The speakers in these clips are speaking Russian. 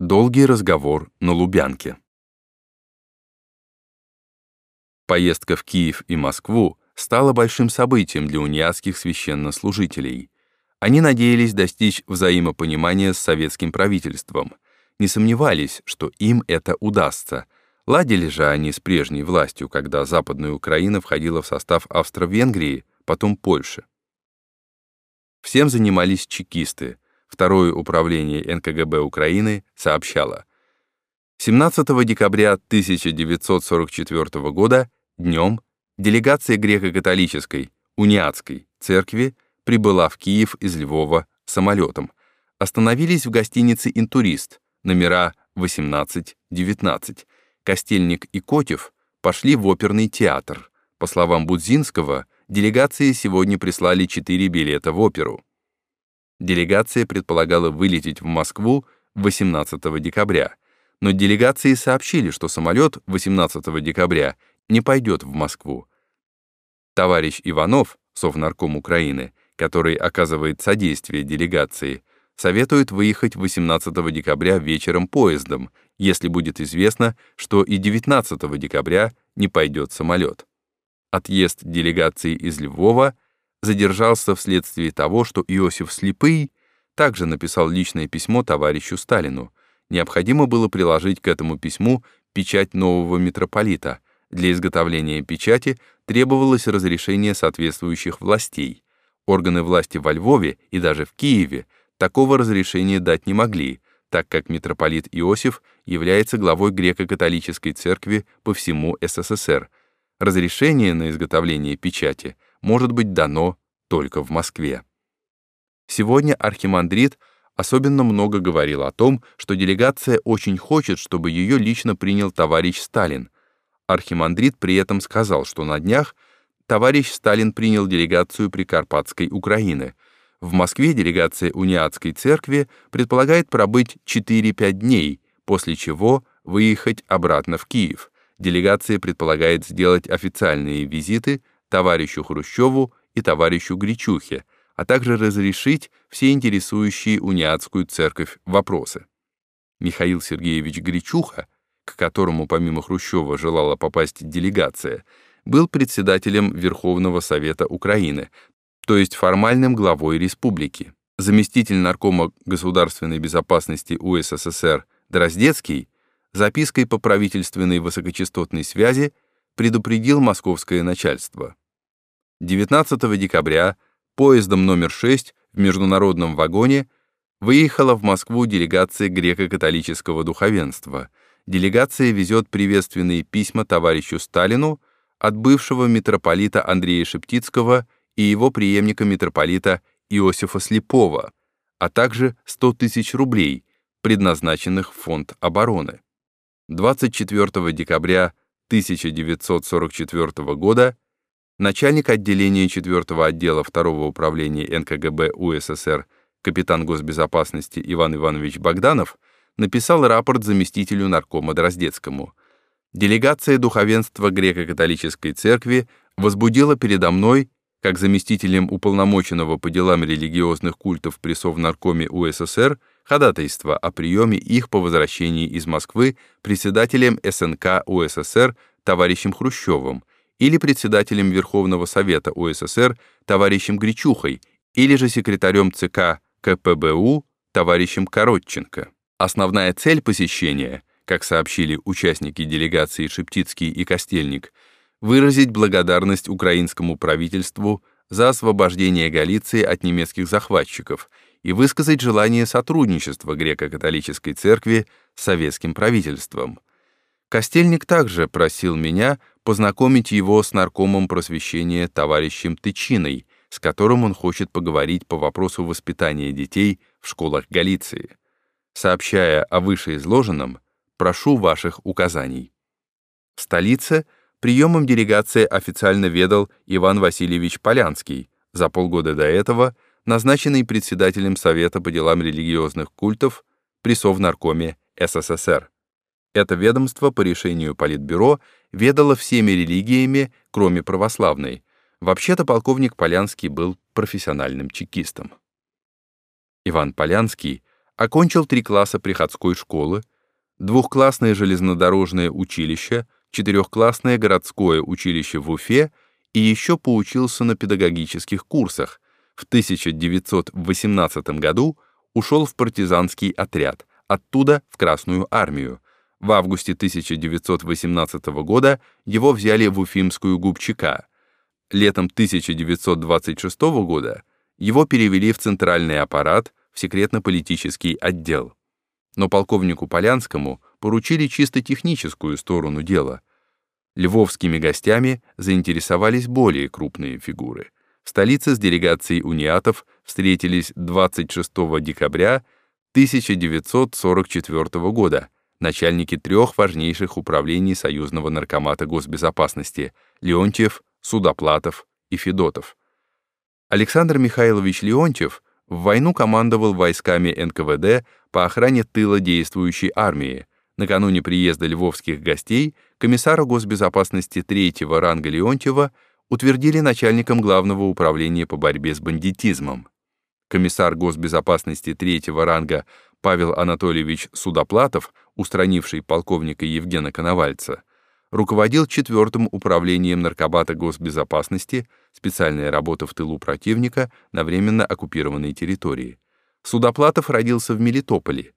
Долгий разговор на Лубянке. Поездка в Киев и Москву стала большим событием для униатских священнослужителей. Они надеялись достичь взаимопонимания с советским правительством, не сомневались, что им это удастся. Ладили же они с прежней властью, когда Западная Украина входила в состав Австро-Венгрии, потом Польши. Всем занимались чекисты, Второе управление НКГБ Украины сообщало. 17 декабря 1944 года днем делегация греко-католической униатской церкви прибыла в Киев из Львова самолетом. Остановились в гостинице «Интурист», номера 18-19. Костельник и Котев пошли в оперный театр. По словам Будзинского, делегации сегодня прислали четыре билета в оперу. Делегация предполагала вылететь в Москву 18 декабря, но делегации сообщили, что самолет 18 декабря не пойдет в Москву. Товарищ Иванов, Совнарком Украины, который оказывает содействие делегации, советует выехать 18 декабря вечером поездом, если будет известно, что и 19 декабря не пойдет самолет. Отъезд делегации из Львова — задержался вследствие того, что Иосиф Слепый также написал личное письмо товарищу Сталину. Необходимо было приложить к этому письму печать нового митрополита. Для изготовления печати требовалось разрешение соответствующих властей. Органы власти во Львове и даже в Киеве такого разрешения дать не могли, так как митрополит Иосиф является главой греко-католической церкви по всему СССР. Разрешение на изготовление печати – может быть дано только в Москве. Сегодня архимандрит особенно много говорил о том, что делегация очень хочет, чтобы ее лично принял товарищ Сталин. Архимандрит при этом сказал, что на днях товарищ Сталин принял делегацию Прикарпатской Украины. В Москве делегация Униатской церкви предполагает пробыть 4-5 дней, после чего выехать обратно в Киев. Делегация предполагает сделать официальные визиты товарищу Хрущеву и товарищу Гречухе, а также разрешить все интересующие униатскую церковь вопросы. Михаил Сергеевич Гречуха, к которому помимо Хрущева желала попасть делегация, был председателем Верховного Совета Украины, то есть формальным главой республики. Заместитель наркома государственной безопасности УССР Дроздецкий запиской по правительственной высокочастотной связи предупредил московское начальство. 19 декабря поездом номер 6 в международном вагоне выехала в Москву делегация греко-католического духовенства. Делегация везет приветственные письма товарищу Сталину от бывшего митрополита Андрея Шептицкого и его преемника митрополита Иосифа Слепова, а также 100 тысяч рублей, предназначенных в фонд обороны. 24 декабря 1944 года начальник отделения 4 отдела 2 управления НКГБ УССР капитан госбезопасности Иван Иванович Богданов написал рапорт заместителю наркома Дроздецкому. Делегация духовенства Греко-католической церкви возбудила передо мной, как заместителем уполномоченного по делам религиозных культов при Совнаркоме УССР, ходатайство о приеме их по возвращении из Москвы председателем СНК УССР товарищем Хрущевым, или председателем Верховного Совета УССР товарищем Гречухой, или же секретарем ЦК КПБУ товарищем Коротченко. Основная цель посещения, как сообщили участники делегации Шептицкий и Костельник, выразить благодарность украинскому правительству за освобождение Галиции от немецких захватчиков и высказать желание сотрудничества греко-католической церкви с советским правительством. Костельник также просил меня познакомить его с наркомом просвещения товарищем Тычиной, с которым он хочет поговорить по вопросу воспитания детей в школах Галиции. Сообщая о вышеизложенном, прошу ваших указаний. В столице приемом делегации официально ведал Иван Васильевич Полянский, за полгода до этого назначенный председателем Совета по делам религиозных культов при Совнаркоме СССР. Это ведомство по решению Политбюро ведало всеми религиями, кроме православной. Вообще-то полковник Полянский был профессиональным чекистом. Иван Полянский Окончил три класса приходской школы, двухклассное железнодорожное училище, четырехклассное городское училище в Уфе и еще поучился на педагогических курсах. В 1918 году ушел в партизанский отряд, оттуда в Красную армию. В августе 1918 года его взяли в Уфимскую губчака. Летом 1926 года его перевели в центральный аппарат, в секретно-политический отдел. Но полковнику Полянскому поручили чисто техническую сторону дела. Львовскими гостями заинтересовались более крупные фигуры. В столице с делегацией униатов встретились 26 декабря 1944 года начальники трех важнейших управлений союзного наркомата госбезопасности Леонтьев, Судоплатов и Федотов. Александр Михайлович Леонтьев в войну командовал войсками НКВД по охране тыла действующей армии. Накануне приезда львовских гостей комиссара госбезопасности третьего ранга Леонтьева утвердили начальником Главного управления по борьбе с бандитизмом. Комиссар госбезопасности третьего ранга Павел Анатольевич Судоплатов, устранивший полковника Евгена Коновальца, руководил четвертым управлением наркобата госбезопасности, специальная работа в тылу противника на временно оккупированной территории. Судоплатов родился в Мелитополе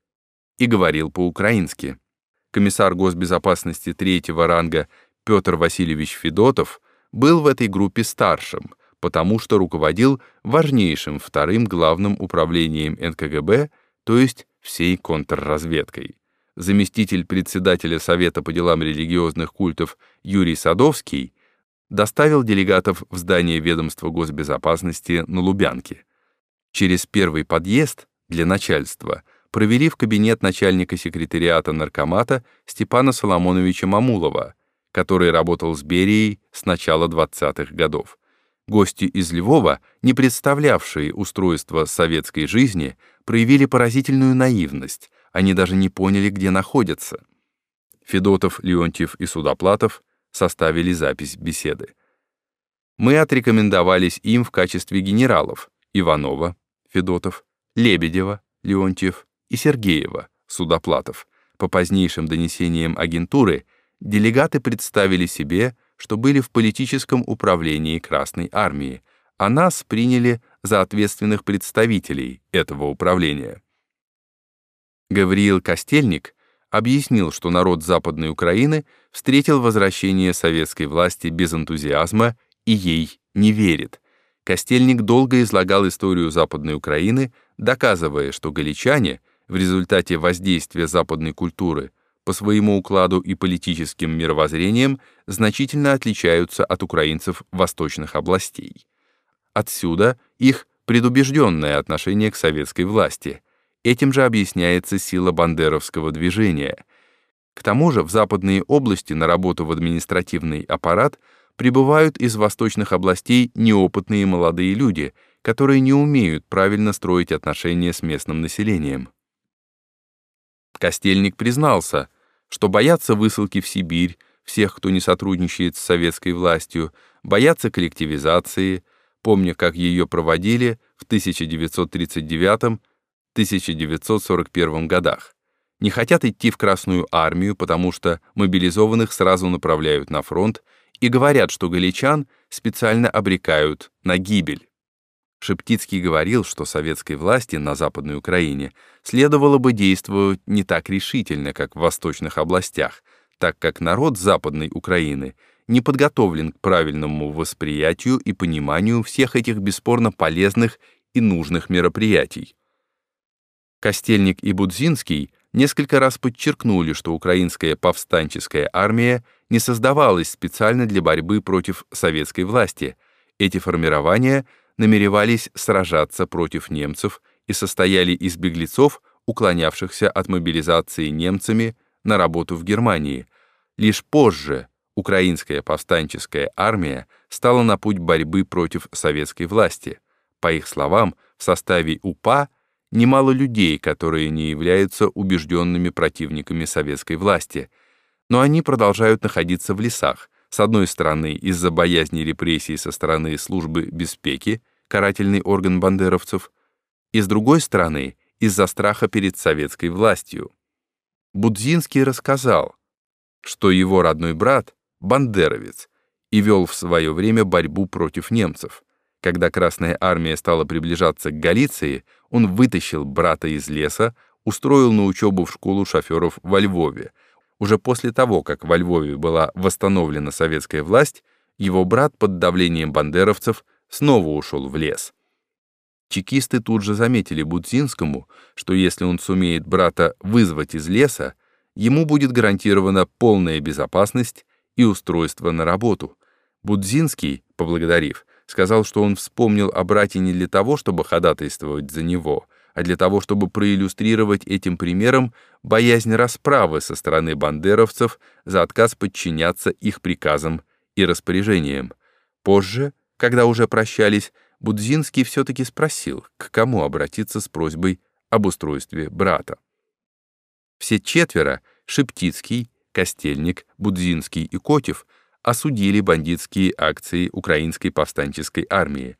и говорил по-украински. Комиссар госбезопасности третьего ранга Петр Васильевич Федотов был в этой группе старшим, потому что руководил важнейшим вторым главным управлением НКГБ, то есть всей контрразведкой заместитель председателя Совета по делам религиозных культов Юрий Садовский доставил делегатов в здание ведомства госбезопасности на Лубянке. Через первый подъезд для начальства провели в кабинет начальника секретариата наркомата Степана Соломоновича Мамулова, который работал с Берией с начала 20-х годов. Гости из Львова, не представлявшие устройство советской жизни, проявили поразительную наивность, они даже не поняли, где находятся. Федотов, Леонтьев и Судоплатов составили запись беседы. Мы отрекомендовались им в качестве генералов Иванова, Федотов, Лебедева, Леонтьев и Сергеева, Судоплатов. По позднейшим донесениям агентуры делегаты представили себе, что были в политическом управлении Красной Армии, а нас приняли за ответственных представителей этого управления. Гавриил Костельник объяснил, что народ Западной Украины встретил возвращение советской власти без энтузиазма и ей не верит. Костельник долго излагал историю Западной Украины, доказывая, что галичане в результате воздействия западной культуры по своему укладу и политическим мировоззрениям значительно отличаются от украинцев восточных областей. Отсюда их предубежденное отношение к советской власти – Этим же объясняется сила бандеровского движения. К тому же в западные области на работу в административный аппарат прибывают из восточных областей неопытные молодые люди, которые не умеют правильно строить отношения с местным населением. Костельник признался, что боятся высылки в Сибирь всех, кто не сотрудничает с советской властью, боятся коллективизации, помня, как ее проводили в 1939 1941 годах. Не хотят идти в Красную армию, потому что мобилизованных сразу направляют на фронт и говорят, что галичан специально обрекают на гибель. Шептицкий говорил, что советской власти на Западной Украине следовало бы действовать не так решительно, как в восточных областях, так как народ Западной Украины не подготовлен к правильному восприятию и пониманию всех этих бесспорно полезных и нужных мероприятий. Костельник и Будзинский несколько раз подчеркнули, что украинская повстанческая армия не создавалась специально для борьбы против советской власти. Эти формирования намеревались сражаться против немцев и состояли из беглецов, уклонявшихся от мобилизации немцами на работу в Германии. Лишь позже украинская повстанческая армия стала на путь борьбы против советской власти. По их словам, в составе УПА – немало людей, которые не являются убежденными противниками советской власти, но они продолжают находиться в лесах, с одной стороны из-за боязни репрессий со стороны службы беспеки, карательный орган бандеровцев, и с другой стороны из-за страха перед советской властью. Будзинский рассказал, что его родной брат — бандеровец и вел в свое время борьбу против немцев. Когда Красная Армия стала приближаться к Галиции, он вытащил брата из леса, устроил на учебу в школу шоферов во Львове. Уже после того, как во Львове была восстановлена советская власть, его брат под давлением бандеровцев снова ушел в лес. Чекисты тут же заметили Будзинскому, что если он сумеет брата вызвать из леса, ему будет гарантирована полная безопасность и устройство на работу. Будзинский, поблагодарив, сказал, что он вспомнил о брате не для того, чтобы ходатайствовать за него, а для того, чтобы проиллюстрировать этим примером боязнь расправы со стороны бандеровцев за отказ подчиняться их приказам и распоряжениям. Позже, когда уже прощались, Будзинский все-таки спросил, к кому обратиться с просьбой об устройстве брата. Все четверо — Шептицкий, Костельник, Будзинский и Котев — осудили бандитские акции украинской повстанческой армии.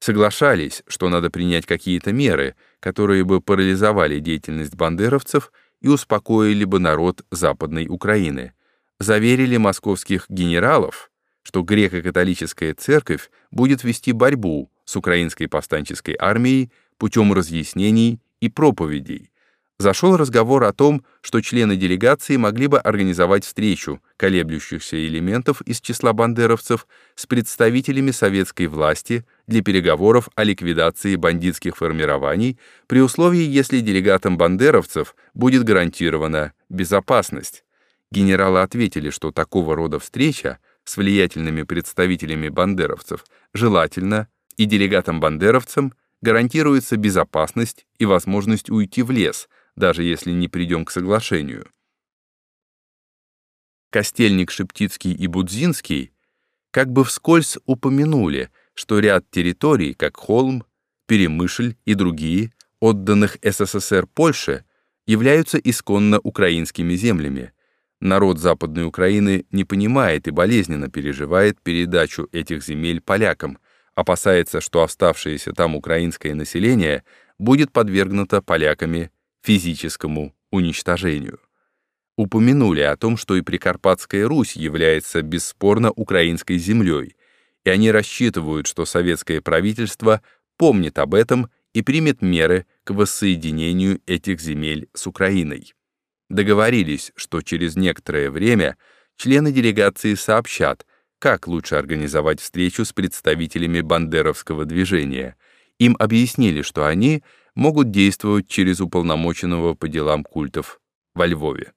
Соглашались, что надо принять какие-то меры, которые бы парализовали деятельность бандеровцев и успокоили бы народ Западной Украины. Заверили московских генералов, что греко-католическая церковь будет вести борьбу с украинской повстанческой армией путем разъяснений и проповедей. Зашел разговор о том, что члены делегации могли бы организовать встречу колеблющихся элементов из числа бандеровцев с представителями советской власти для переговоров о ликвидации бандитских формирований при условии, если делегатам бандеровцев будет гарантирована безопасность. Генералы ответили, что такого рода встреча с влиятельными представителями бандеровцев желательно и делегатам-бандеровцам гарантируется безопасность и возможность уйти в лес, даже если не придем к соглашению. Костельник, Шептицкий и Будзинский как бы вскользь упомянули, что ряд территорий, как Холм, Перемышль и другие, отданных СССР Польше, являются исконно украинскими землями. Народ Западной Украины не понимает и болезненно переживает передачу этих земель полякам, опасается, что оставшееся там украинское население будет подвергнуто поляками физическому уничтожению. Упомянули о том, что и Прикарпатская Русь является бесспорно украинской землей, и они рассчитывают, что советское правительство помнит об этом и примет меры к воссоединению этих земель с Украиной. Договорились, что через некоторое время члены делегации сообщат, как лучше организовать встречу с представителями бандеровского движения. Им объяснили, что они могут действовать через уполномоченного по делам культов во Львове.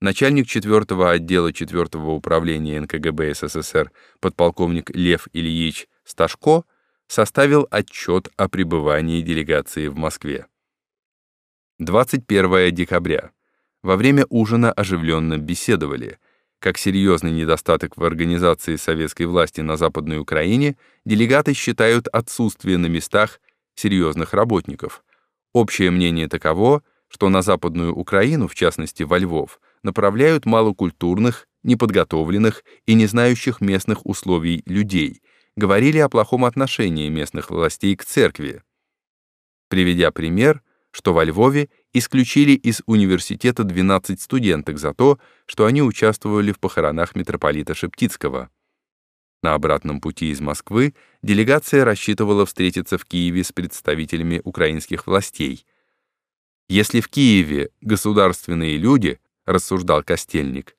Начальник 4-го отдела 4-го управления НКГБ СССР подполковник Лев Ильич Сташко составил отчет о пребывании делегации в Москве. 21 декабря. Во время ужина оживленно беседовали — как серьезный недостаток в организации советской власти на Западной Украине делегаты считают отсутствие на местах серьезных работников. Общее мнение таково, что на Западную Украину, в частности во Львов, направляют малокультурных, неподготовленных и не знающих местных условий людей, говорили о плохом отношении местных властей к церкви. Приведя пример, что во Львове исключили из университета 12 студенток за то, что они участвовали в похоронах митрополита Шептицкого. На обратном пути из Москвы делегация рассчитывала встретиться в Киеве с представителями украинских властей. «Если в Киеве государственные люди, — рассуждал Костельник,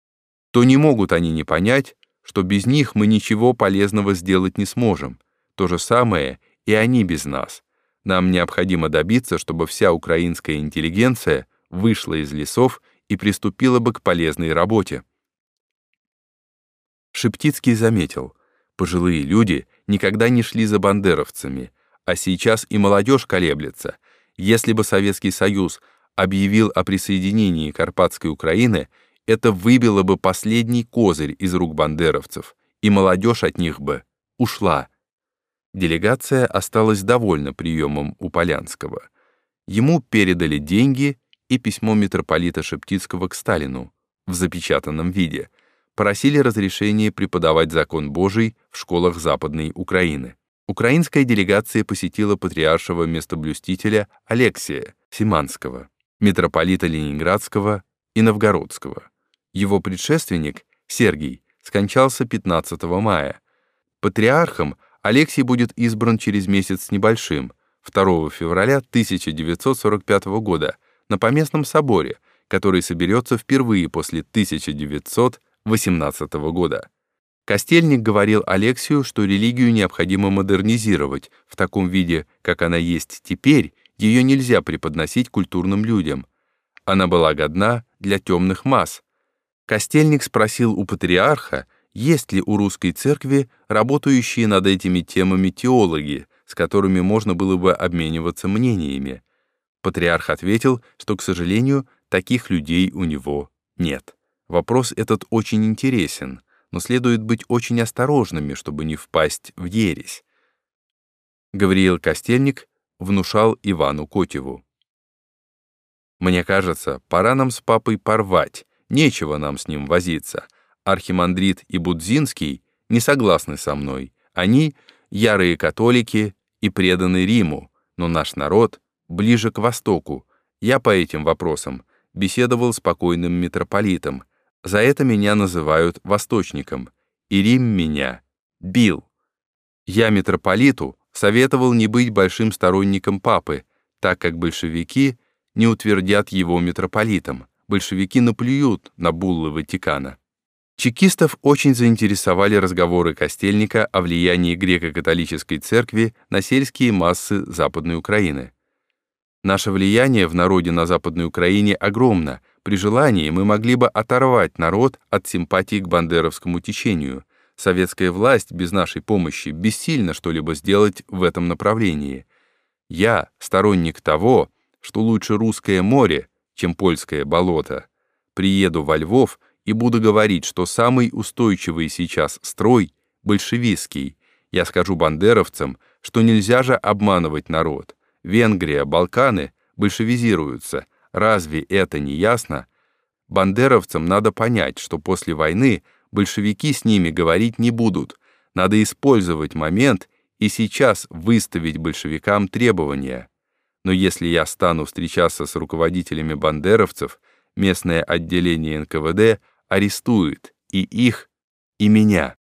— то не могут они не понять, что без них мы ничего полезного сделать не сможем. То же самое и они без нас. Нам необходимо добиться, чтобы вся украинская интеллигенция вышла из лесов и приступила бы к полезной работе. Шептицкий заметил, пожилые люди никогда не шли за бандеровцами, а сейчас и молодежь колеблется. Если бы Советский Союз объявил о присоединении Карпатской Украины, это выбило бы последний козырь из рук бандеровцев, и молодежь от них бы ушла. Делегация осталась довольна приемом у Полянского. Ему передали деньги и письмо митрополита Шептицкого к Сталину в запечатанном виде. Просили разрешения преподавать закон Божий в школах Западной Украины. Украинская делегация посетила патриаршего местоблюстителя Алексия Симанского, митрополита Ленинградского и Новгородского. Его предшественник, Сергий, скончался 15 мая. Патриархом Алексий будет избран через месяц с небольшим, 2 февраля 1945 года, на Поместном соборе, который соберется впервые после 1918 года. Костельник говорил Алексию, что религию необходимо модернизировать, в таком виде, как она есть теперь, ее нельзя преподносить культурным людям. Она была годна для темных масс. Костельник спросил у патриарха, есть ли у русской церкви работающие над этими темами теологи, с которыми можно было бы обмениваться мнениями. Патриарх ответил, что, к сожалению, таких людей у него нет. Вопрос этот очень интересен, но следует быть очень осторожными, чтобы не впасть в ересь. Гавриил Костельник внушал Ивану Котеву. «Мне кажется, пора нам с папой порвать, нечего нам с ним возиться. Архимандрит и Будзинский не согласны со мной. Они — ярые католики и преданы Риму, но наш народ ближе к Востоку. Я по этим вопросам беседовал с покойным митрополитом. За это меня называют восточником. И Рим меня бил. Я митрополиту советовал не быть большим сторонником папы, так как большевики не утвердят его митрополитом. Большевики наплюют на буллы Ватикана. Чекистов очень заинтересовали разговоры Костельника о влиянии греко-католической церкви на сельские массы Западной Украины. Наше влияние в народе на Западной Украине огромно. При желании мы могли бы оторвать народ от симпатии к бандеровскому течению. Советская власть без нашей помощи бессильно что-либо сделать в этом направлении. Я сторонник того, что лучше русское море, чем польское болото. Приеду во Львов и буду говорить, что самый устойчивый сейчас строй — большевистский. Я скажу бандеровцам, что нельзя же обманывать народ. Венгрия, Балканы большевизируются. Разве это не ясно? Бандеровцам надо понять, что после войны большевики с ними говорить не будут. Надо использовать момент и сейчас выставить большевикам требования. Но если я стану встречаться с руководителями бандеровцев, местное отделение НКВД арестует и их, и меня.